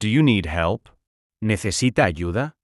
Do you need help? ¿Necesita ayuda?